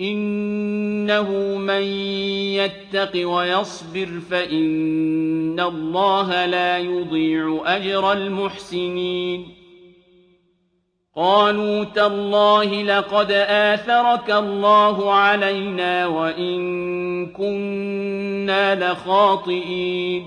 إنه من يتق ويصبر فإن الله لا يضيع أجر المحسنين. قالوا تالله لقد آثرك الله علينا وإن كنا لخاطئين.